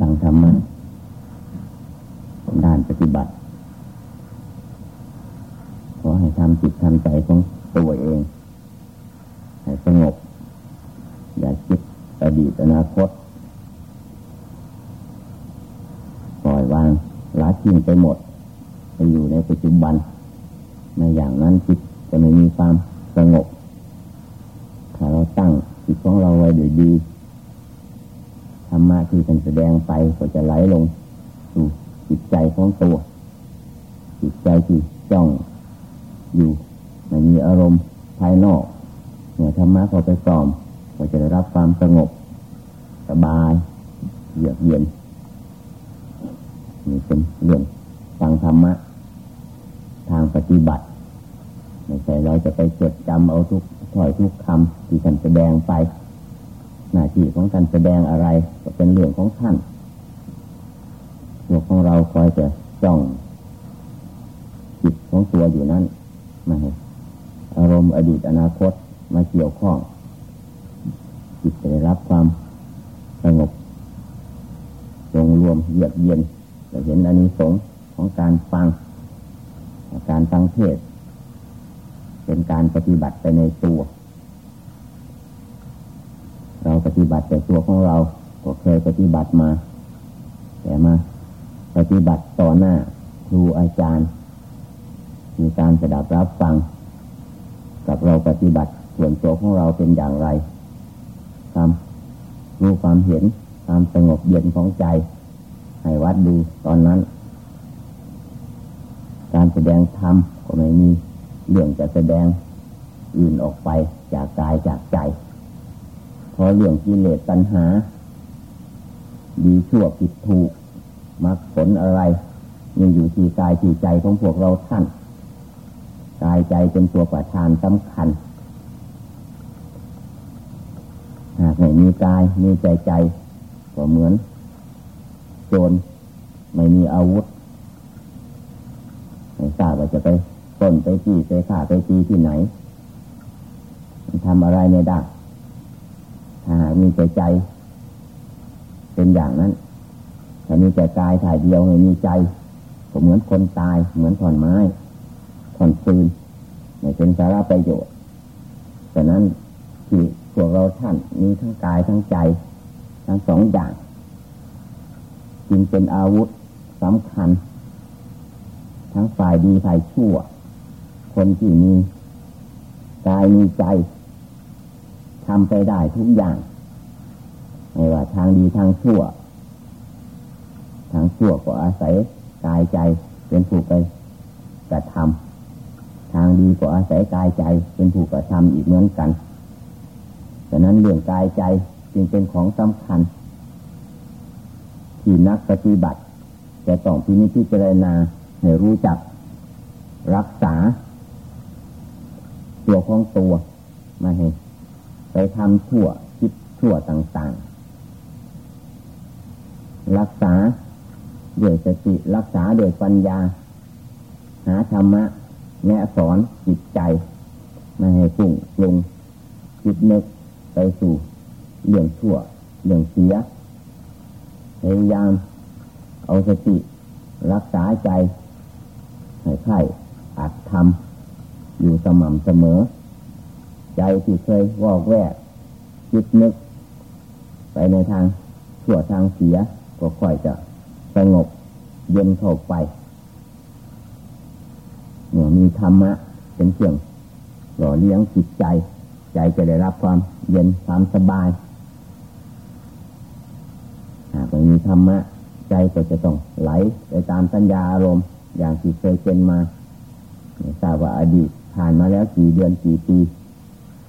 ฟังธรรมะด้านปฏิบัติ ขอให้ทำจิตทำใจของตัวเอง ให้สงบ อย่าคิดอดีตอนาคต ปล่อยวางละทิ้งไปหมดไปอยู่ในปัจจุบัน ในอย่างนั้นจิตจะไม่มีความสงบ ถ้าเราตั้งจิตของเราไว้ดีด รรมะที่เป็นแสดงไปก็จะไหลลงสู่จิตใจของตัว จิตใจที่จ้องอยู่ไม่มีอารมณ์ภายนอกเมื่อธรรมะเขาไปสอมก็จะได้รับความสงบ สบายเยือกเย็นนี่เป็นเรื่องฟังธรรมะ ทางปฏิบัติไม่ใช่เราจะไปจดจำเอาทุกถ้อยทุกคำที่ท่านแสดงไป หน้าที่ของการแสดงอะไร ก็เป็นเรื่องของท่านพวกของเราคอยจะจ้องจิตของตัวอยู่นั้นไม่อารมณ์อดีตอนาคตมาเกี่ยวข้อง จิตจะได้รับความสงบรวมรวมเยือกเย็นจะเห็นอานิสงส์ของการฟัง การฟังเทศ เป็นการปฏิบัติไปในตัว ปฏิบัติแต่ตัวของเราก็เคยปฏิบัติมา แต่มา ปฏิบัติต่อหน้าครูอาจารย์ มีการสดับรับฟัง กับเราปฏิบัติส่วนตัวของเราเป็นอย่างไรความรู้ความเห็นความสงบเย็นของใจ ให้วัดดูตอนนั้น การแสดงธรรมก็ไม่มีเรื่องจะแสดงอื่นออกไปจากกายจากใจ เพราะเรื่องกิเลสตัณหา ดีชั่วผิดถูกมรรคผลอะไรยังอยู่ที่กายที่ใจของพวกเราท่านกายใจเป็นตัวประธานสำคัญหากไม่มีกายมีใจใจ ก็เหมือน โจรไม่มีอาวุธไม่ทราบว่าจะไปต้นไปตีไปฆ่าไปตีที่ไหนทำอะไรไม่ได้ มีใจใจ เป็นอย่างนั้นถ้ามีแต่กายถ่ายเดียวไม่มีใจก็เหมือนคนตาย เหมือนถอนไม้ถอนฟืนไม่เป็นสาระประโยชน์ฉะนั้นที่พวกเราท่านมีทั้งกายทั้งใจ ทั้งสองอย่างจึงเป็นอาวุธสำคัญ ทั้งฝ่ายดีฝ่ายชั่ว คนที่มีกายมีใจ ทำไปได้ทุกอย่างไม่ว่าทางดีทางชั่ว ทางชั่วก็อาศัยกายใจเป็นผู้ไปกระทำทางดีก็อาศัยกายใจเป็นผู้กระทำอีกเหมือนกันดังนั้นเรื่องกายใจจึงเป็นของสำคัญ ที่นักปฏิบัติจะต้องพินิจพิจารณาให้รู้จัก รักษา ตัวของตัวม่ให้ ไปทำชั่วคิดชั่วต่างๆ รักษาด้วยสติรักษาด้วยปัญญา หาธรรมะแนะสอนจิตใจไม่ให้ฟุ้งปรุงจิตนึกไปสู่เรื่องชั่วเรื่องเสียพยายามเอาสติรักษาใจให้ใช่อัดทำอยู่สม่ำเสมอ ใจที่เคยวอกแวกคิดนึก ไปในทางชั่วทางเสีย ก็ค่อยจะสงบเย็นเข้าไปเมื่อมีธรรมะ เป็นเครื่องหล่อเลี้ยงจิตใจ ใจจะได้รับความเย็นความสบายหากไม่มีธรรมะ ใจก็จะต้องไหลไปตามสัญญาอารมณ์อย่างที่เคยเป็นมาทราบว่าอดีตผ่านมาแล้วกี่เดือนกี่ปี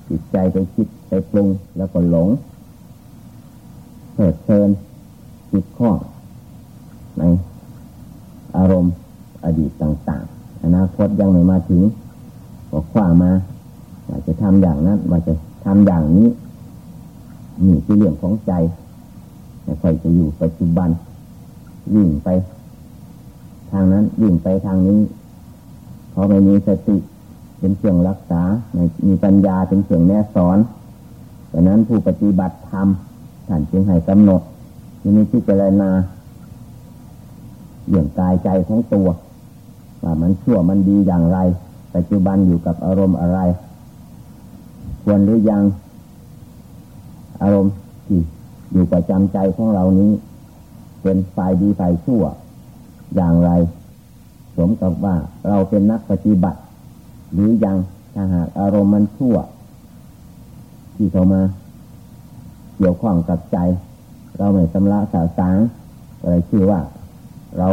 จิตใจไปคิดไปปรุงแล้วก็หลงเพิดเพลินจิตข้อในอารมณ์อดีตต่าง ๆ อนาคตยังไม่มาถึงก็คว้ามาว่าจะทำอย่างนั้นว่าจะทำอย่างนี้นี่คือเรื่องของใจไม่ค่อยจะอยู่ปัจจุบันวิ่งไป ทางนั้นวิ่งไปทางนี้พอไม่มีสติ เป็นเครื่องรักษา มีปัญญาเป็นเครื่องแนะสอนดังนั้นผู้ปฏิบัติธรรมท่านจึงให้กำหนดที่นี้พิจารณาเรื่องกายใจของตัวว่ามันชั่วมันดีอย่างไร ปัจจุบันอยู่กับอารมณ์อะไร ควรหรือยัง อารมณ์ที่อยู่ประจำใจของเรานี้ เป็นฝ่ายดีฝ่ายชั่วอย่างไร สมกับว่าเราเป็นนักปฏิบัติ หรือยังถ้าหากอารมณ์มันชั่ว ที่เข้ามา เกี่ยวข้องกับใจ เราไม่สำละสาสางอะไรชื่อว่า เรา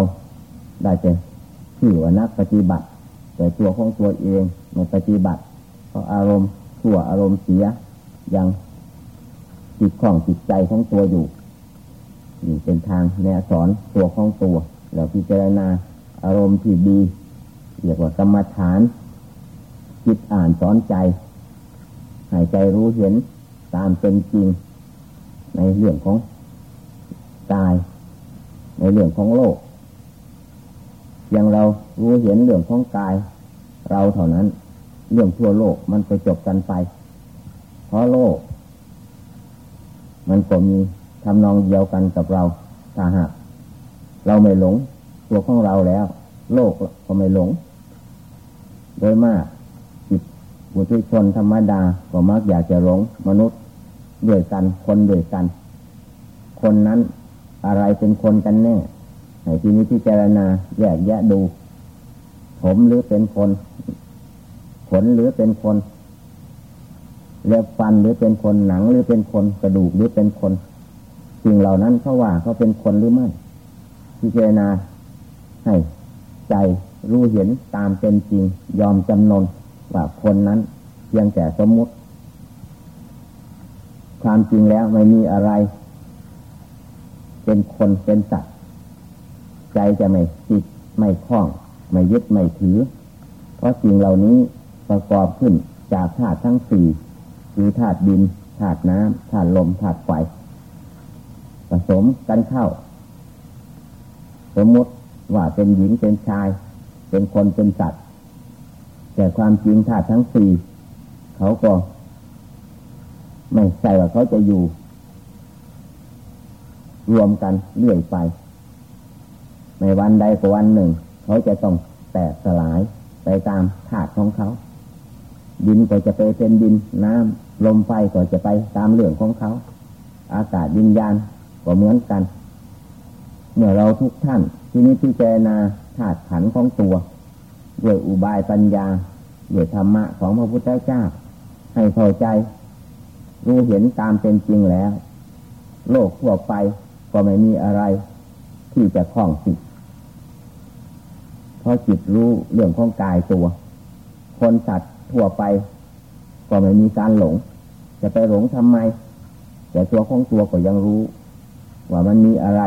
ได้จะชื่อว่านักปฏิบัติ แต่ตัวของตัวเองไม่ปฏิบัติ เพราะอารมณ์ชั่วอารมณ์เสียยังจิตของจิตใจของตัวอยู่นี่เป็นทางแนวสอนตัวของตัว แล้วพิจารณาอารมณ์ที่ดีเรียกว่ากรรมฐาน จิตอ่านสอนใจหายใจรู้เห็นตามเป็นจริง ในเรื่องของกาย ในเรื่องของโลกอย่างเรารู้เห็นเรื่องของกาย เราเท่านั้น เรื่องทั่วโลกมันไปจบกันไป เพราะโลก มันก็มีทำนองเดียวกันกับเราถ้าหากเราไม่หลงตัวของเราแล้ว โลกก็ไม่หลง โดยมาก บุตรชนธรรมดาก็มักอยากจะหลงมนุษย์ด้วยกันคนด้วยกัน คนนั้นอะไรเป็นคนกันแน่ให้ที่นี้พิจารณาแยกแยะดู ผมหรือเป็นคน ขนหรือเป็นคนเล็บฟันหรือเป็นคนหนังหรือเป็นคนกระดูกหรือเป็นคนสิ่งเหล่านั้นเขาว่าเขาเป็นคนหรือไม่พิจารณาให้ใจรู้เห็นตามเป็นจริงยอมจำนน ว่าคนนั้นเพียงแต่สมมุติ ความจริงแล้วไม่มีอะไร เป็นคนเป็นสัตว์ใจจะไม่ติดไม่คล้อง ไม่ยึดไม่ถือ เพราะสิ่งเหล่านี้ประกอบขึ้นจากธาตุทั้งสี่คือธาตุดินธาตุน้ำธาตุลมธาตุไฟผสมกันเข้า สมมติว่าเป็นหญิงเป็นชาย เป็นคนเป็นสัตว์ แต่ความจริงธาตุทั้งสี่เขาก็ ไม่ใช่ว่าเขาจะอยู่ รวมกันเรื่อยไป ในวันใดก็วันหนึ่ง เขาจะต้องแตกสลายไปตามธาตุของเขาดินก็จะไปเป็นดินน้ำลมไฟก็จะไปตามเรื่องของเขา อากาศวิญญาณก็เหมือนกัน เมื่อเราทุกท่านที่นี้พิจารณาธาตุขันของตัว ด้วยอุบายปัญญาด้วยธรรมะของพระพุทธเจ้า ให้เข้าใจ รู้เห็นตามเป็นจริงแล้ว โลกทั่วไปก็ไม่มีอะไรที่จะคล้องติดเพราะจิตรู้เรื่องของกายตัว คนสัตว์ทั่วไป ก็ไม่มีการหลง จะไปหลงทำไม แต่ตัวของตัวก็ยังรู้ ว่ามันมีอะไร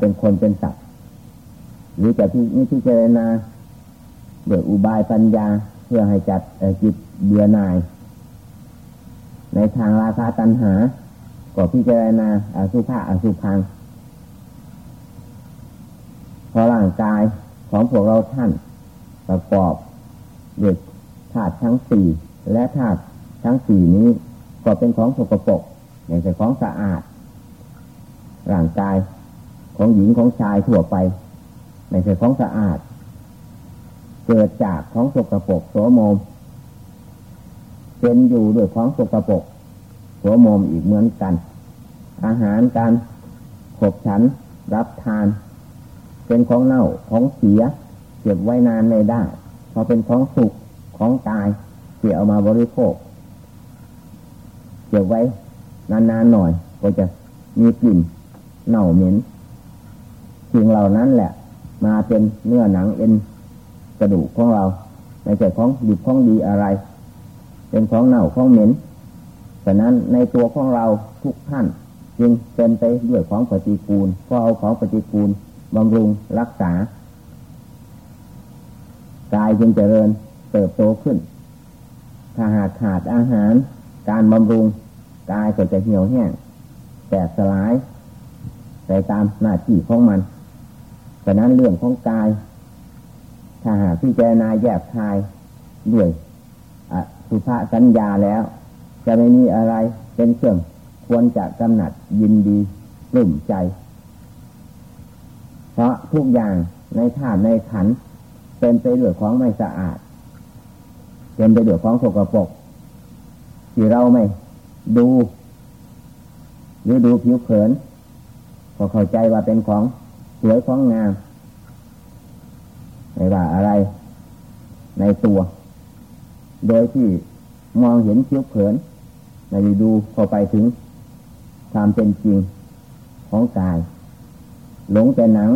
เป็นคนเป็นสัตว์หรือจะที่นี่ที่เจรนา เดืออุบายปัญญาเพื่อให้จัดจิตเบื่อหน่าย ในทางราคาตัณหา ก็พิจารณาอสุภะอสุพังพอร่างกายของพวกเราท่าน ประกอบด้วยธาตุทั้งสี่และธาตุทั้งสี่นี้ ก็เป็นของสกปรกไม่ใช่ของสะอาด ร่างกายของหญิงของชายทั่วไปไม่ใช่ของสะอาด เกิดจากของสกปรกโสมมเป็นอยู่ด้วยของสกปรกโสมมอีกเหมือนกัน อาหารการขบฉันรับทาน เป็นของเน่าของเสีย เก็บไว้นานไม่ได้พอเป็นของสุกของตายเสียเอามาบริโภคเก็บไว้นานๆหน่อย ก็จะมีกลิ่นเน่าเหม็นสิ่งเหล่านั้นแหละ มาเป็นเนื้อหนังเอ็น กระดูกของเราไม่ใช่ของดิบของดีอะไร เป็นของเน่าของเหม็นฉะนั้นในตัวของเราทุกท่าน จึงเป็นไปด้วยของปฏิกูลก็เอาของปฏิกูลบำรุงรักษากายจึงเจริญเติบโตขึ้น ถ้าหากขาดอาหาร การบำรุงกายก็จะเหี่ยวแห้งแตกสลายไปตามหน้าที่ของมันฉะนั้นเรื่องของกาย ถ้าหากพิจารณาแยกคายด้วยสุภาสัญญาแล้ว จะไม่มีอะไรเป็นเครื่องควรจะกำหนัดยินดีปลื้มใจ เพราะทุกอย่างในธาตุในขัน เป็นไปด้วยของไม่สะอาด เป็นไปด้วยของสกปรกที่เราไม่ดู หรือดูผิวเผินก็เข้าใจว่าเป็นของสวยของงาม ไม่ว่าอะไรในตัว โดยที่มองเห็นผิวเผินไม่ได้ดูเข้าไปถึงความเป็นจริงของกาย หลงแต่หนัง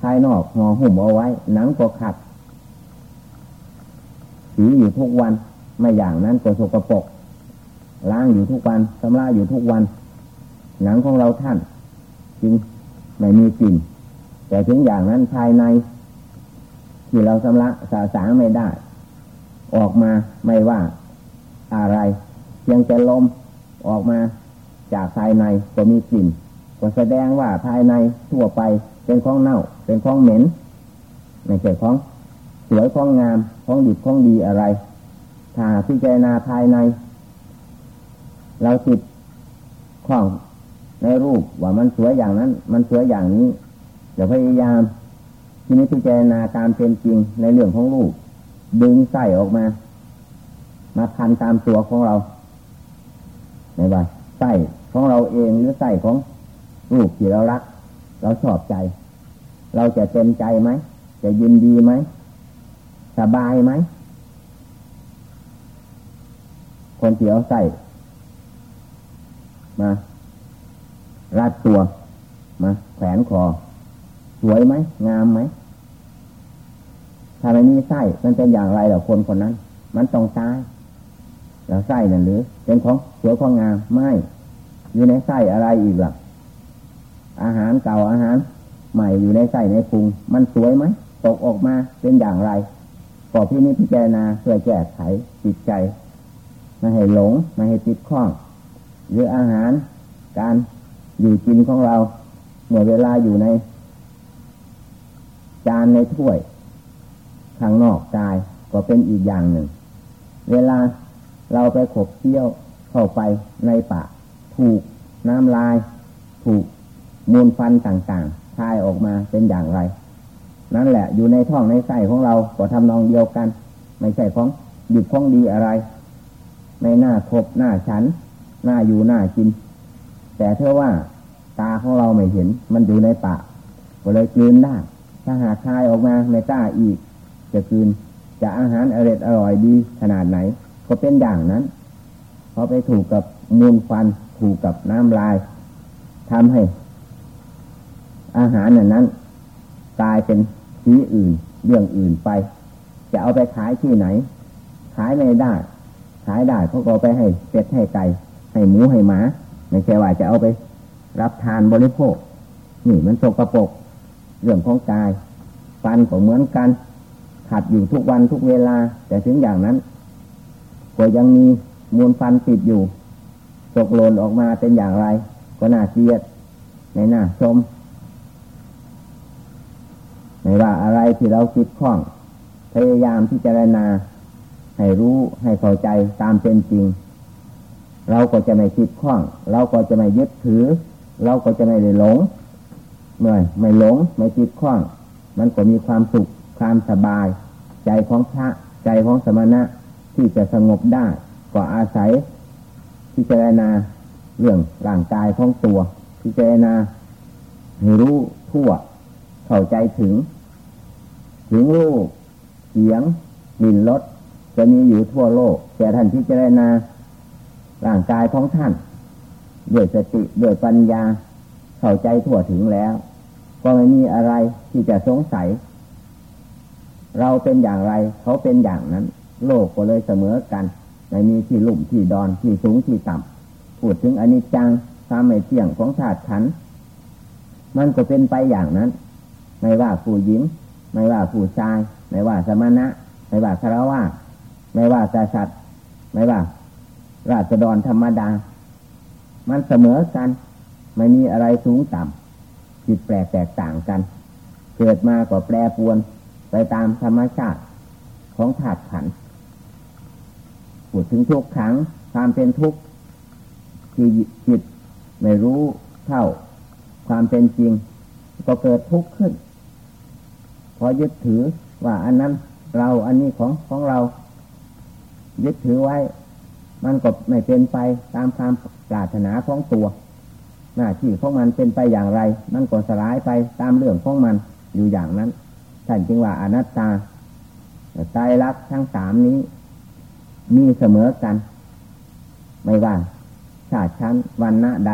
ภายนอกห่อหุ้มเอาไว้ หนังก็ขัดสีอยู่ทุกวัน ไม่อย่างนั้นก็สกปรกล้างอยู่ทุกวันชำระอยู่ทุกวัน หนังของเราท่านจึงไม่มีกลิ่นแต่ถึงอย่างนั้นภายใน ที่เราชำระสาสางไม่ได้ ออกมาไม่ว่าอะไรเพียงแต่ลมออกมาจากภายในก็มีกลิ่นก็แสดงว่าภายในทั่วไปเป็นของเน่า เป็นของเหม็นไม่ใช่ของสวยของงามของดีของดีอะไร ถ้าพิจารณาภายใน เราติดข้องในรูปว่ามันสวยอย่างนั้น มันสวยอย่างนี้เดี๋ยวพยายาม ทีนี้พิจารณาตามเป็นจริงในเรื่องของรูปดึงใส่ออกมา มาพันตามตัวของเราไม่ว่าใส่ของเราเองหรือใส่ของรูปที่เรารัก เราชอบใจ เราจะเต็มใจไหมจะยินดีไหมสบายไหมคนที่เอาใส่มารัดตัวมาแขวนคอ สวยไหมงามไหม ถ้าไม่มีไส้มันเป็นอย่างไรเหรอคนคนนั้น มันต้องตายแล้วไส้นั่นหรือ เป็นของสวยของงามไม่อยู่ในไส้อะไรอีกล่ะ อาหารเก่าอาหาร ใหม่อยู่ในไส้ในพุง มันสวยไหมตกออกมาเป็นอย่างไรก็พี่นี้พิจารณาเพื่อแก้ไขจิตใจไม่ให้หลงไม่ให้ติดข้องหรืออาหาร การอยู่กินของเราเมื่อเวลาอยู่ใน จานในถ้วย ข้างนอกกายก็เป็นอีกอย่างหนึ่ง เวลาเราไปขบเคี้ยวเข้าไปในปากถูกน้ำลาย ถูกมูลฟันต่างๆคายออกมาเป็นอย่างไร นั่นแหละอยู่ในท้องในไส้ของเราก็ทำนองเดียวกัน ไม่ใช่ของหยุดของดีอะไร ไม่น่าคบหน้าฉันหน้าอยู่หน้ากิน แต่เท่ว่าตาของเราไม่เห็น มันอยู่ในปากก็เลยกลืนได้ถ้าหากคายออกมาไม่กล้าอีก จะกลืนจะอาหารอร่อยอร่อยดีขนาดไหน ก็เป็นอย่างนั้นเพราะไปถูกกับมูลฟันถูกกับน้ำลายทำให้ อาหารนั้นกลายเป็นสีอื่น เรื่องอื่นไป จะเอาไปขายที่ไหน ขายไม่ได้ ขายได้เขาก็ไปให้เป็ดให้ไก่ให้หมูให้หมาไม่ใช่ว่าจะเอาไปรับทานบริโภค นี่มันโสกระปกเรื่องของกาย ฟันก็เหมือนกัน ขัดอยู่ทุกวันทุกเวลา แต่ถึงอย่างนั้น ก็ยังมีมูลฟันติดอยู่ตกหล่นออกมาเป็นอย่างไร ก็น่าเกลียดในหน้าชมไม่ว่าอะไรที่เราคิดข้อง พยายามที่จะรณา ให้รู้ให้เข้าใจตามเป็นจริง เราก็จะไม่คิดข้อง เราก็จะไม่ยึดถือ เราก็จะไม่ได้หลง เมื่อไม่หลงไม่คิดข้อง มันก็มีความสุข ความสบาย ใจของพระใจของสมณะที่จะสงบได้ ก็อาศัยพิจารณาเรื่องร่างกายของตัว พิจารณาให้รู้ทั่ว เข้าใจถึง ถึงรูปเสียงกลิ่นรสจะมีอยู่ทั่วโลก แต่ท่านพิจารณาร่างกายของท่านด้วยสติด้วยปัญญา เข้าใจทั่วถึงแล้ว ก็ไม่มีอะไรที่จะสงสัย เราเป็นอย่างไร เขาเป็นอย่างนั้น โลกก็เลยเสมอกันไม่มีที่ลุ่มที่ดอนที่สูงที่ต่ำพูดถึงอนิจจังความไม่เที่ยงของธาตุขันมันก็เป็นไปอย่างนั้น ไม่ว่าผู้หญิง ไม่ว่าผู้ชาย ไม่ว่าสมณะ ไม่ว่าคารวะไม่ว่าาสัตว์ไม่ว่า ราษฎรธรรมดา มันเสมอกันไม่มีอะไรสูงต่ำจิตแปลกแตกต่างกัน เกิดมาก็แปรปวน ไปตามธรรมชาติของธาตุขันธ์พูดถึงทุกครั้งความเป็นทุกข์ที่จิตไม่รู้เท่าความเป็นจริง ก็เกิดทุกข์ขึ้น พอยึดถือว่าอันนั้นเราอันนี้ของของเรา ยึดถือไว้ มันก็ไม่เป็นไปตามความปรารถนาของตัว หน้าที่ของมันเป็นไปอย่างไร มันก็สลายไปตามเรื่องของมันอยู่อย่างนั้น ท่านจึงว่าอนัตตาใจรักทั้งสามนี้ มีเสมอกัน ไม่ว่าชาติชั้นวันณะใด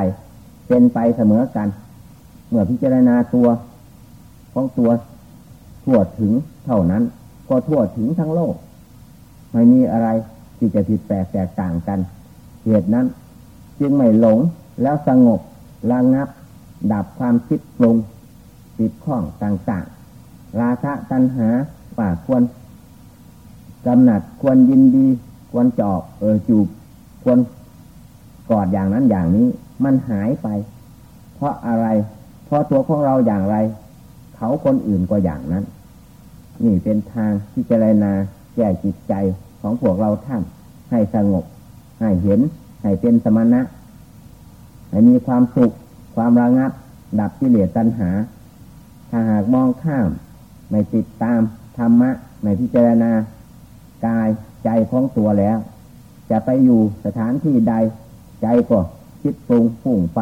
เป็นไปเสมอกัน เมื่อพิจารณาตัวของตัวทั่วถึงเท่านั้น ก็ทั่วถึงทั้งโลก ไม่มีอะไรที่จะผิดแปลกแตกต่างกัน เหตุนั้น จึงไม่หลงแล้วสงบระงับ ดับความคิดปรุงติดข้องต่างๆ ราคะตัณหาว่าควรกำหนัดควรยินดี ควรจอบเออจูบ ควรกอดอย่างนั้นอย่างนี้ มันหายไป เพราะอะไร เพราะตัวของเราอย่างไร เขาคนอื่นก็อย่างนั้น นี่เป็นทางที่จะไรนาแก้จิตใจของพวกเราท่าน ให้สงบ ให้เห็น ให้เป็นสมณะ ให้มีความสุข ความระงับ ดับกิเลสตัณหา ถ้าหากมองข้าม ไม่ติดตามธรรมะไม่พิจารณากายใจของตัวแล้ว จะไปอยู่สถานที่ใด ใจก็คิดปรุงฝุ่งไป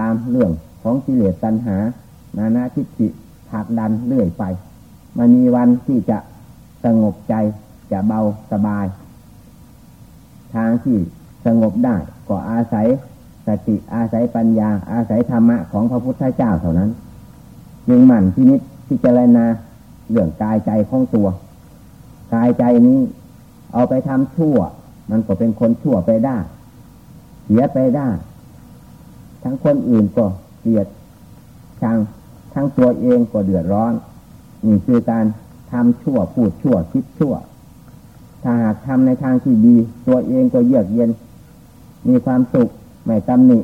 ตามเรื่องของกิเลสตัณหา นานาทิฏฐิผักดันเรื่อยไป มันมีวันที่จะสงบใจจะเบาสบาย ทางที่สงบได้ก็อาศัยสติอาศัยปัญญาอาศัยธรรมะของพระพุทธเจ้าเท่านั้นยึงหมั่นที่นิด ที่เจรณาเรื่องกายใจของตัว กายใจนี้ เอาไปทำชั่ว มันก็เป็นคนชั่วไปได้ เสียไปได้ ทั้งคนอื่นก็เกลียดชังทั้งตัวเองก็เดือดร้อนนี่คือการทำชั่วพูดชั่วคิดชั่ว ถ้าหากทำในทางที่ดี ตัวเองก็เยือกเย็น มีความสุขไม่ตำหนิ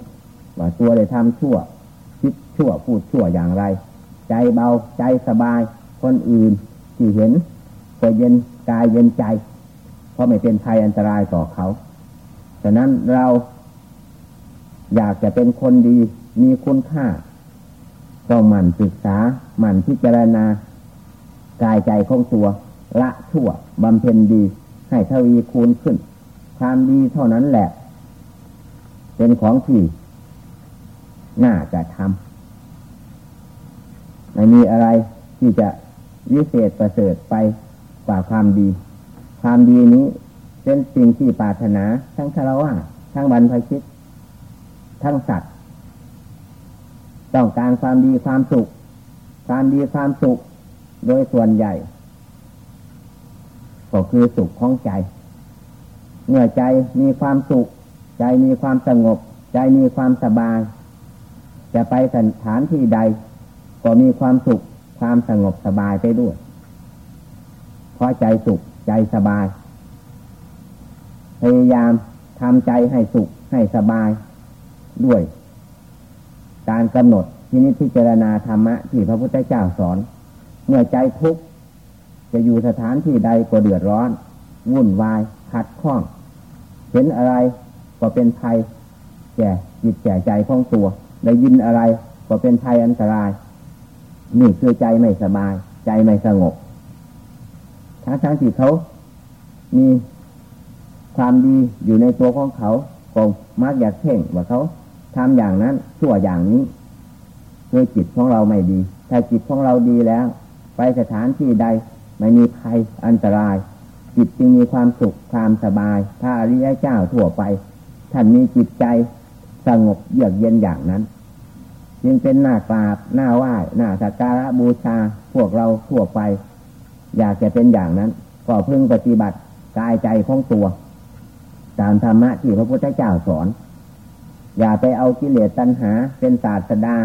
ว่าตัวได้ทำชั่ว คิดชั่วพูดชั่วอย่างไร ใจเบาใจสบาย คนอื่นที่เห็นก็เย็นกายเย็นใจ เพราะไม่เป็นภัยอันตรายต่อเขาฉะนั้นเราอยากจะเป็นคนดีมีคุณค่า ต้องหมั่นศึกษาหมั่นพิจารณากายใจของตัว ละชั่วบำเพ็ญดี ให้ทวีคูณขึ้น ความดีเท่านั้นแหละ เป็นของที่น่าจะทำ ไม่มีอะไรที่จะวิเศษประเสริฐไปกว่าความดี ความดีนี้เป็นสิ่งที่ปรารถนาทั้งคารวะทั้งบรรพชิต ทั้งสัตว์ ต้องการความดีความสุข ความดีความสุข โดยส่วนใหญ่ ก็คือสุขของใจ เมื่อใจมีความสุข ใจมีความสงบ ใจมีความสบาย จะไปสถานที่ใด ก็มีความสุขความสงบสบายไปด้วยเพราะใจสุขใจสบาย พยายามทำใจให้สุขให้สบายด้วย การกำหนดที่นิพพารณาธรรมะที่พระพุทธเจ้าสอน เมื่อใจทุกข์จะอยู่สถานที่ใดก็เดือดร้อน วุ่นวายขัดข้อง เห็นอะไรก็เป็นภัยแก่จิตแก่ใจของตัว ได้ยินอะไรก็เป็นภัยอันตราย นี่คือใจไม่สบาย ใจไม่สงบทั้งทั้งที่เขา มีความดีอยู่ในตัวของเขาก็มักอยากเพ่งว่าเขาทำอย่างนั้นชั่วอย่างนี้คือจิตของเราไม่ดี ถ้าจิตของเราดีแล้ว ไปสถานที่ใดไม่มีภัยอันตราย จิตจึงมีความสุขความสบาย ถ้าอริยเจ้าทั่วไป ท่านมีจิตใจสงบเยือกเย็นอย่างนั้น จึงเป็นหน้ากราบหน้าไหว้หน้าสักการะบูชาพวกเราทั่วไป อยากจะเป็นอย่างนั้น ก็พึงปฏิบัติกายใจของตัว ตามธรรมะที่พระพุทธเจ้าสอน อย่าไปเอากิเลสตัณหาเป็นศาสดา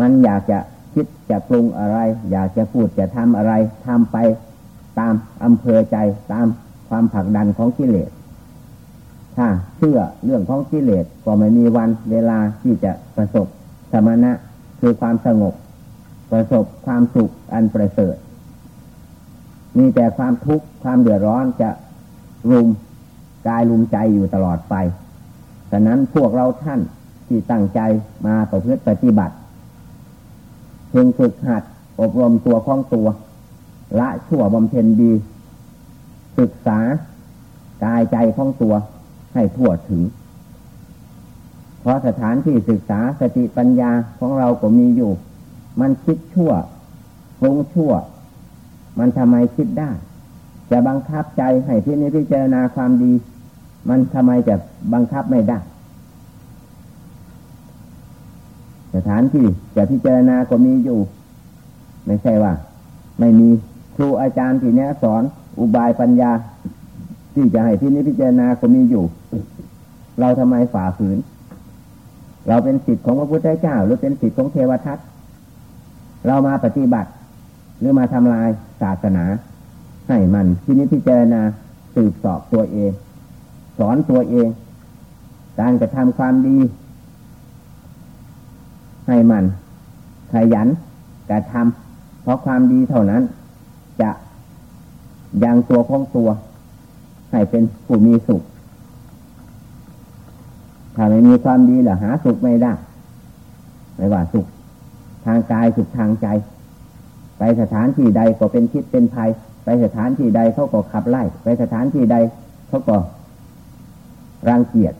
มันอยากจะคิดจะปรุงอะไร อยากจะพูดจะทำอะไรทำไปตามอำเภอใจตามความผลักดันของกิเลส ถ้าเชื่อเรื่องของกิเลสก็ไม่มีวันเวลาที่จะประสบ สมณะคือความสงบ ประสบความสุขอันประเสริฐ มีแต่ความทุกข์ความเดือดร้อนจะรุมกายรุมใจอยู่ตลอดไปฉะนั้นพวกเราท่านที่ตั้งใจมาประพฤติปฏิบัติเพ่งฝึกหัดอบรมตัวของตัว ละชั่วบำเพ็ญดี ศึกษากายใจของตัวให้ทั่วถึง ราะสถานที่ศึกษาสติปัญญาของเราก็มีอยู่ มันคิดชั่วฟงชั่ว มันทำไมคิดได้ จะบังคับใจให้ที่นี้พิจารณาความดี มันทำไมจะบังคับไม่ได้ สถานที่จะพิจารณาก็มีอยู่ ไม่ใช่ว่า ไม่มีครูอาจารย์ที่นี้สอนอุบายปัญญา ที่จะให้ที่นี้พิจารณาก็มีอยู่ เราทำไมฝ่าฝืน เราเป็นสิทธิ์ของพระพุทธเจ้า หรือเป็นสิทธิ์ของเทวทัตเรามาปฏิบัติ หรือมาทำลายศาสนา ให้มันที่นี้พิจารณาสืบสอบตัวเอง สอนตัวเอง การกระทำความดี ให้มันขยันกระทำเพราะความดีเท่านั้น จะยังตัวของตัว ให้เป็นผู้มีสุข ถ้าไม่มีความดีหรอหาสุขไม่ได้ไม่ว่าสุขทางกายสุขทางใจ ไปสถานที่ใดก็เป็นคิดเป็นภัย ไปสถานที่ใดเขาก็ขับไล่ ไปสถานที่ใดเขาก็รังเกียจ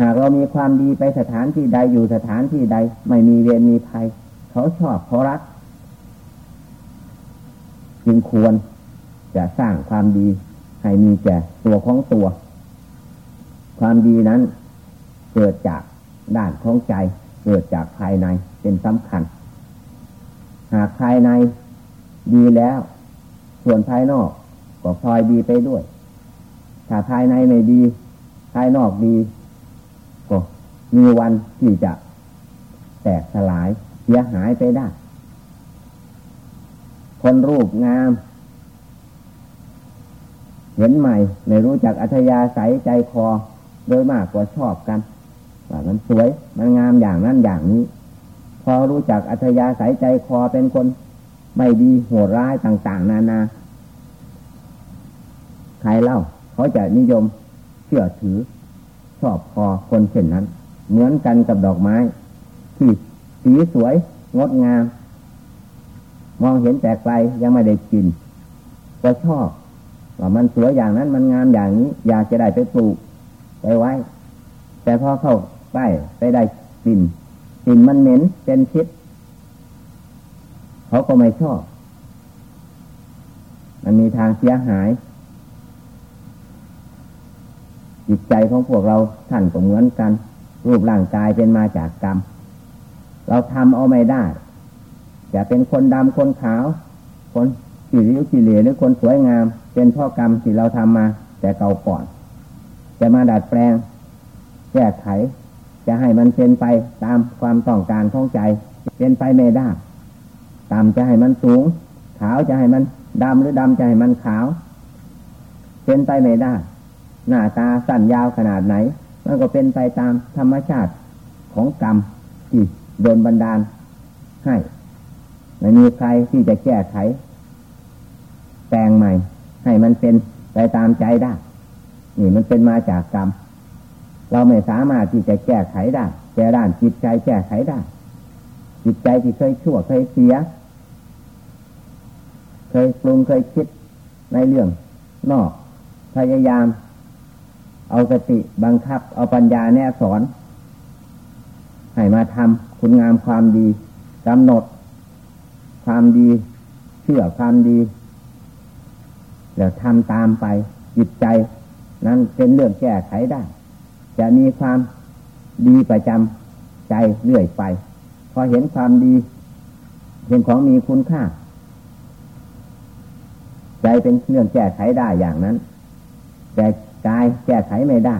หากเรามีความดีไปสถานที่ใดอยู่สถานที่ใด ไม่มีเวรมีภัย เขาชอบเขารัก จึงควรจะสร้างความดีให้มีแก่ตัวของตัว ความดีนั้น เกิดจากด้านของใจ เกิดจากภายในเป็นสำคัญ หากภายในดีแล้ว ส่วนภายนอกก็พลอยดีไปด้วย ถ้าภายในไม่ดี ภายนอกดีก็มีวันที่จะแตกสลายเสียหายไปได้ คนรูปงาม เห็นใหม่ ไม่รู้จักอัธยาศัยใจคอ โดยมากกว่าชอบกันว่ามันสวย มันงามอย่างนั้นอย่างนี้ พอรู้จักอัธยาศัยใจคอเป็นคน ไม่ดีโหดร้ายต่าง ๆ นานา ใครเล่า เขาจะนิยมเชื่อถือ ชอบคอคนเช่นนั้น เหมือนกันกับดอกไม้ ที่สีสวย งดงาม มองเห็นแต่ไกลยังไม่ได้กิน ก็ชอบว่ามันสวยอย่างนั้นมันงามอย่างนี้ อยากจะได้ไปปลูก ไปไว้ แต่พอเข้าไปไปได้กลิ่นกลิ่นมันเหม็นเป็นพิษเขาก็ไม่ชอบ มันมีทางเสียหาย จิตใจของพวกเราท่านก็เหมือนกัน รูปร่างกายเป็นมาจากกรรม เราทำเอาไม่ได้ จะเป็นคนดำคนขาว คนสีริ้วสีเหล่หรือคนสวยงาม เป็นพ่อกรรมที่เราทำมา แต่เก่าก่อน จะมาดัดแปลงแก้ไข จะให้มันเป็นไปตามความต้องการของใจ เป็นไปไม่ได้ต่ำจะให้มันสูง ขาวจะให้มันดำหรือดำจะให้มันขาว เป็นไปไม่ได้ หน้าตาสั้นยาวขนาดไหน มันก็เป็นไปตามธรรมชาติของกรรมที่โดนบันดาลให้ไม่มีใครที่จะแก้ไขแปลงใหม่ ให้มันเป็นไปตามใจได้ นี่มันเป็นมาจากกรรม เราไม่สามารถที่จะแก้ไขได้แก้ด้านจิตใจแก้ไขได้ จิตใจที่เคยชั่วเคยเสีย เคยปรุงเคยคิดในเรื่องนอก พยายาม เอาสติบังคับ เอาปัญญาแนสอน ให้มาทำคุณงามความดีกำหนด ความดีเชื่อความดี แล้วทำตามไปจิตใจ นั้นเป็นเรื่องแก้ไขได้ จะมีความดีประจำใจเรื่อยไป พอเห็นความดีเป็นของมีคุณค่า ใจเป็นเรื่องแก้ไขได้อย่างนั้น แต่กายแก้ไขไม่ได้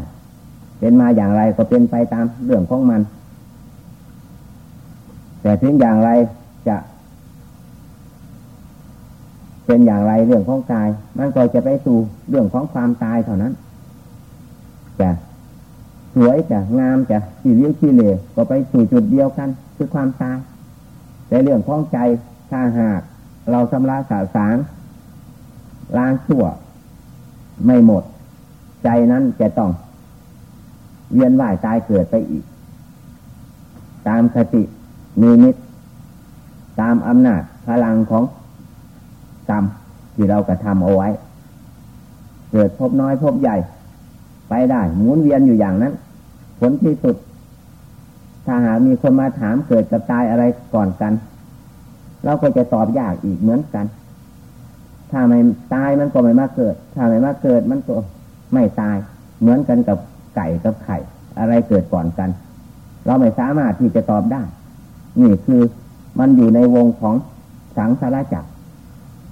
เป็นมาอย่างไรก็เป็นไปตามเรื่องของมัน แต่ถึงอย่างไรจะเป็นอย่างไรเรื่องของกาย มันก็จะไปสู่เรื่องของความตายเท่านั้น จะสวยจะงามจะขี้เลี้ยวขี้เหล่ก็ไปสู่จุดเดียวกัน คือความตายแต่เรื่องของใจถ้าหาก เราชำระสาสางล้างชั่ว ไม่หมด ใจนั้นจะต้อง เวียนว่ายตายเกิดไปอีก ตามคติมีนิต ตามอำนาจพลังของกรรมที่เรากระทำเอาไว้ เกิดพบน้อยพบใหญ่ ไปได้หมุนเวียนอยู่อย่างนั้น ผลที่สุด ถ้าหากมีคนมาถามเกิดกับตายอะไรก่อนกัน เราก็จะตอบยากอีกเหมือนกัน ถ้าไม่ตายมันก็ไม่มาเกิด ถ้าไม่มาเกิดมันก็ไม่ตาย เหมือนกันกับไก่กับไข่ อะไรเกิดก่อนกัน เราไม่สามารถที่จะตอบได้ นี่คือมันอยู่ในวงของสังสารจักร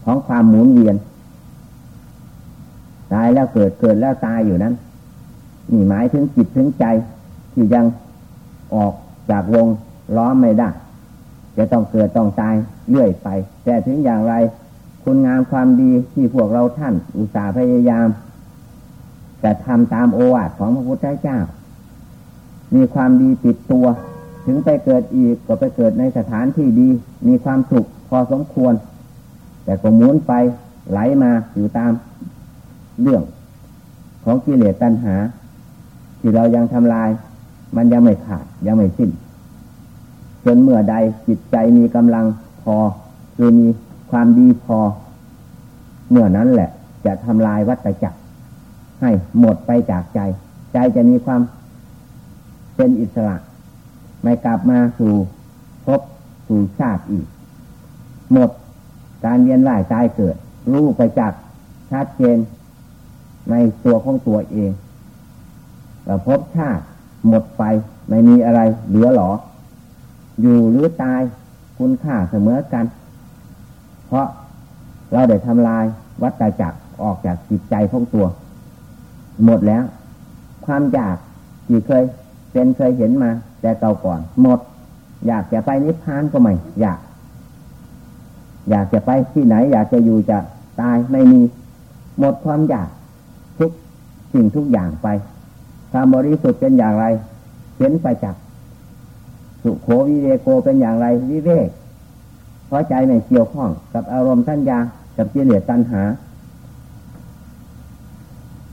ของความหมุนเวียน ตายแล้วเกิดเกิดแล้วตายอยู่นั้น นี่หมายถึงจิตถึงใจที่ยังออกจากวงล้อมไม่ได้ จะต้องเกิดต้องตายเรื่อยไป แต่ถึงอย่างไร คุณงามความดีที่พวกเราท่าน อุตส่าห์พยายามจะทำตามโอวาทของพระพุทธเจ้า มีความดีติดตัว ถึงไปเกิดอีกก็ไปเกิดในสถานที่ดี มีความสุขพอสมควร แต่ก็หมุนไปไหลมาอยู่ตามเรื่องของกิเลสตัณหา ที่เรายังทำลาย มันยังไม่ขาดยังไม่สิ้น จนเมื่อใดจิตใจมีกำลังพอ คือมีความดีพอ เมื่อนั้นแหละ จะทำลายวัฏจักร ให้หมดไปจากใจ ใจจะมีความ เป็นอิสระ ไม่กลับมาสู่พบสู่ชาติอีก หมดการเวียนว่ายตายเกิด รู้ไปจากชัดเจนในตัวของตัวเอง เราพบชาติหมดไปไม่มีอะไรเหลือหรอ อยู่หรือตายคุณค่าเสมอกัน เพราะเราได้ทำลายวัฏจักรออกจากจิตใจของตัว หมดแล้ว ความอยากที่เคยเป็นเคยเห็นมา แต่เก่าก่อน หมด อยากจะไปนิพพานก็ไม่อยาก อยากจะไปที่ไหน อยากจะอยู่จะตายไม่มี หมดความอยากทุกสิ่งทุกอย่างไป ความบริสุทธิ์เป็นอย่างไรเห็นไปจากสุโขวิเวโกเป็นอย่างไรวิเวกเพราะใจไม่เกี่ยวข้อง กับอารมณ์ทัญญากับกิเลสตัณหา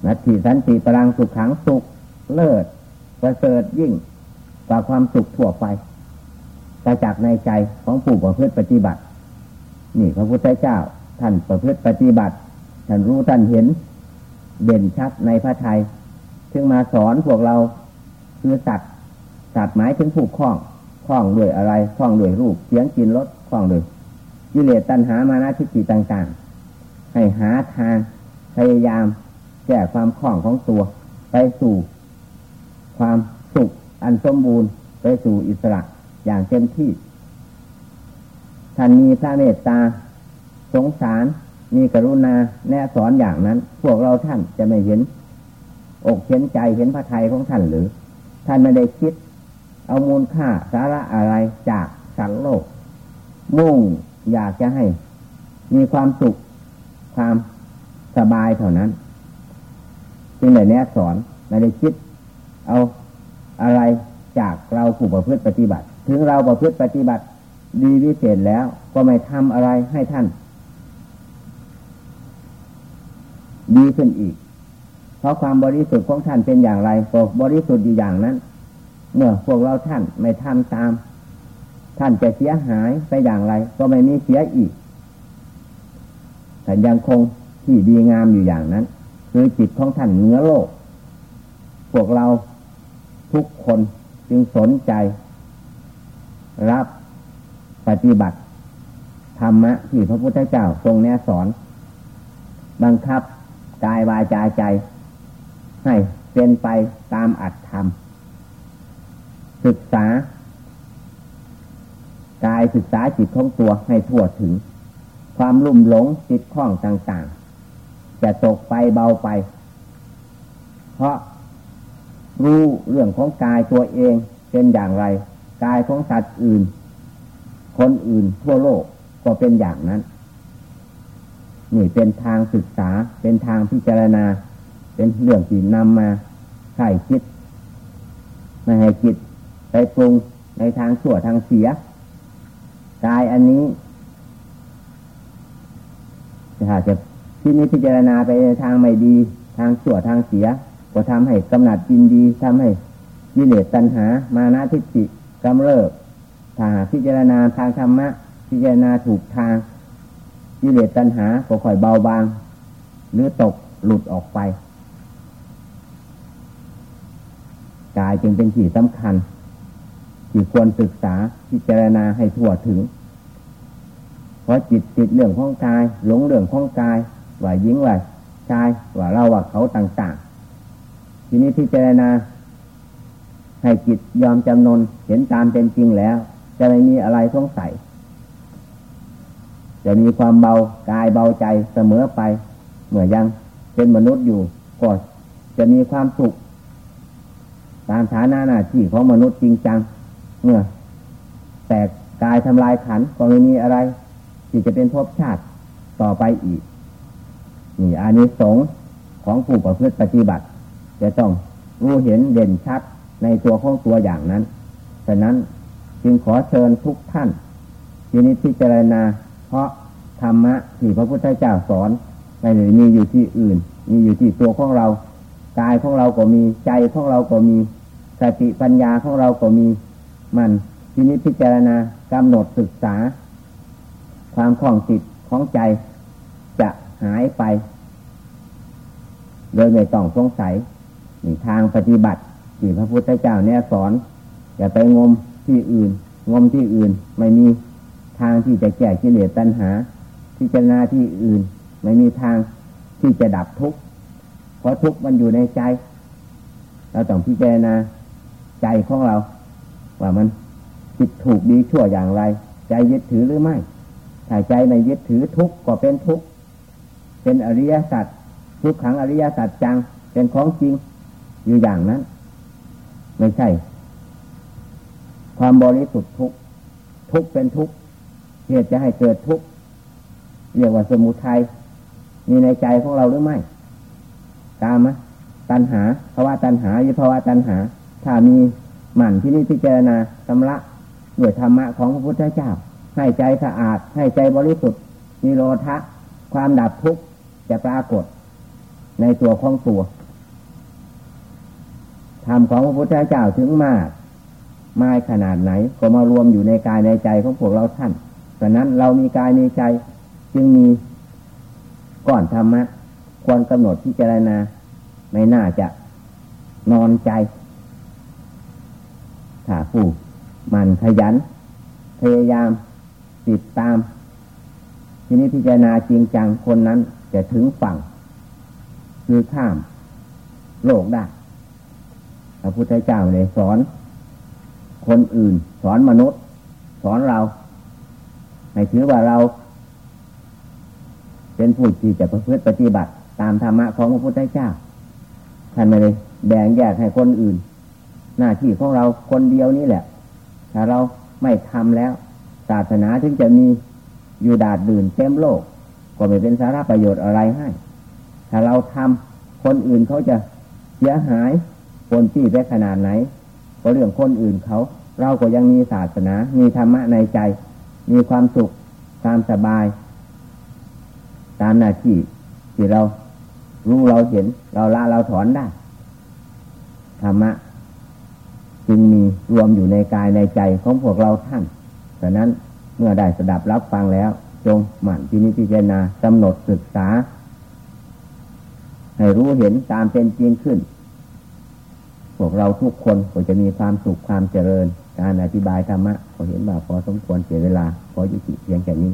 นัตถิสันติพลังสุขขังสุขเลิศประเสริฐยิ่งกว่าความสุขทั่วไปกระจากในใจของผู้ประพฤติปฏิบัติ นี่พระพุทธเจ้าท่านประพฤติปฏิบัติ ท่านรู้ท่านเห็น เด่นชัดในพระไทย ถึงมาสอนพวกเราคือสัตว์สัตว์หมายถึงผูกคล้องคล้องด้วยอะไรคล้องด้วยรูปเสียงกินรสคล้องด้วยกิเลตัณหามานะทิฏฐิต่าง ๆ ให้หาทางพยายามแก้ความคล้องของตัว ไปสู่ความสุขอันสมบูรณ์ไปสู่อิสระอย่างเต็มที่ท่านมีพระเมตตา สงสารมีกรุณาแนะสอนอย่างนั้น พวกเราท่านจะไม่เห็น อกเห็นใจเห็นพระทัยของท่านหรือ ท่านไม่ได้คิด เอามูลค่าสาระอะไรจากสัตวโลก มุ่งอยากจะให้ มีความสุขความสบายเท่านั้นจึงได้แนะสอนไม่ได้คิด เอาอะไรจากเราผู้ประพฤติปฏิบัติ ถึงเราประพฤติปฏิบัติ ดีวิเศษแล้วก็ไม่ทำอะไรให้ท่าน ดีขึ้นอีก เพราะความบริสุทธิ์ของท่านเป็นอย่างไรก็บริสุทธิ์อยู่อย่างนั้น เมื่อพวกเราท่านไม่ทำตาม ท่านจะเสียหายไปอย่างไร ก็ไม่มีเสียอีกแต่ยังคงที่ดีงามอยู่อย่างนั้น คือจิตของท่านเหนือโลก พวกเราทุกคนจึงสนใจ รับปฏิบัติ ธรรมะที่พระพุทธเจ้าทรงแนะสอน บังคับกายวาจาใจ ให้เป็นไปตามอัตธรรม ศึกษากายศึกษาจิตของตัวให้ทั่วถึง ความลุ่มหลงจิตข้องต่างๆ จะตกไปเบาไป เพราะรู้เรื่องของกายตัวเองเป็นอย่างไร กายของสัตว์อื่น คนอื่นทั่วโลกก็เป็นอย่างนั้น นี่เป็นทางศึกษาเป็นทางพิจารณา เป็นเรื่องที่นำมาใส่คิดไม่ให้จิตไปปรุงในทางชั่วทางเสียกายอันนี้ถ้าจะที่นี้พิจารณาไปในทางไม่ดี ทางชั่วทางเสีย ก็ทำให้กำหนัดกินดีทำให้ยิเลสตัณหา มานาทิฏฐิกำเริบถ้าพิจารณาทางธรรมะ พิจารณาถูกทางกิเลสตัณหาก็ค่อยเบาบาง หรือตกหลุดออกไป กายจึงเป็นสิ่งสำคัญ ที่ควรศึกษาพิจารณาให้ทั่วถึง เพราะจิตติดเรื่องของกาย หลงเรื่องของกาย ว่ายิงว่าชายว่าเราว่าเขาต่างๆ ทีนี้พิจารณา ให้จิตยอมจำนนเห็นตามเป็นจริงแล้ว จะไม่มีอะไรสงสัยจะมีความเบากายเบาใจเสมอไป เมื่อยังเป็นมนุษย์อยู่ก็จะมีความสุข ตามฐานะหน้าที่ของมนุษย์จริงจัง เมื่อ แตกกายทำลายขันก็ไม่มีอะไร ที่จะเป็นภพชาติต่อไปอีก นี่อานิสงส์ของผู้ประพฤติปฏิบัติ จะต้องรู้เห็นเด่นชัดในตัวของตัวอย่างนั้น ฉะนั้นจึงขอเชิญทุกท่านที่นี้พิจารณา เพราะธรรมะที่พระพุทธเจ้าสอนไม่ได้มีอยู่ที่อื่น มีอยู่ที่ตัวของเรา กายของเราก็มีใจของเราก็มี สติปัญญาของเราก็มีมันทีนี้พิจารณากำหนดศึกษา ความคล่องจิตของใจจะหายไป โดยไม่ต้องสงสัยทางปฏิบัติที่พระพุทธเจ้าเนี่ยสอน อย่าไปงมที่อื่น งมที่อื่น ไม่มีทางที่จะแก้กิเลสตัณหาพิจารณาที่อื่น ไม่มีทางที่จะดับทุกข์เพราะทุกข์มันอยู่ในใจ เราต้องพิจารณา ใจของเรา ว่ามันผิดถูกดีชั่วอย่างไร ใจยึดถือหรือไม่ถ้าใจไม่ยึดถือทุกข์ก็เป็นทุกข์เป็นอริยสัจทุกขังอริยสัจจังเป็นของจริงอยู่อย่างนั้น ไม่ใช่ ความบริสุทธิ์ทุกทุกเป็นทุกเหตุจะให้เกิดทุกเรียกว่าสมุทัยมีในใจของเราหรือไม่ ตามะตัณหาภาวะตัณหายุภาวะตัณหา ถ้ามีหมั่นที่นี่พิจารณาสำละด้วยธรรมะของพระพุทธเจ้า ให้ใจสะอาด ให้ใจบริสุทธิ์มีโลทะ ความดับทุกข์จะปรากฏ ในตัวของตัวธรรมของพระพุทธเจ้าถึงมากมายขนาดไหน ก็มารวมอยู่ในกายในใจของพวกเราท่านฉะนั้นเรามีกายมีใจ จึงมีก่อนธรรมะควรกำหนดที่เจรณาไม่น่าจะนอนใจ ถ้าผู้มันขยัน พยายามติดตาม ทีนี้พิจารณาจริงจังคนนั้นจะถึงฝั่ง คือข้าม โลกได้พระพุทธเจ้าเลยสอน คนอื่น สอนมนุษย์ สอนเราให้ถือว่าเรา เป็นผู้ที่จะประพฤติปฏิบัติ ตามธรรมะของพระพุทธเจ้าท่านไม่ได้แบ่งแยกให้คนอื่น หน้าที่ของเราคนเดียวนี่แหละ ถ้าเราไม่ทำแล้วศาสนาถึงจะมีอยู่ดาดดื่นเต็มโลก ก็ไม่เป็นสาระประโยชน์อะไรให้ ถ้าเราทำคนอื่นเขาจะเสียหายคนที่ไปขนาดไหนก็เรื่องคนอื่นเขา เราก็ยังมีศาสนา มีธรรมะในใจ มีความสุขตามสบาย ตามหน้าที่ที่เรารู้เราเห็น เราละเราถอนได้ธรรมะ จึงมีรวมอยู่ในกายในใจของพวกเราท่านดังนั้นเมื่อได้สดับรับฟังแล้ว จงหมั่นที่นิพพานากำหนดศึกษา ให้รู้เห็นตามเป็นจริงขึ้น พวกเราทุกคนก็จะมีความสุขความเจริญ การอธิบายธรรมะก็เห็นว่าพอสมควรเสียเวลา พอยุติเพียงแค่นี้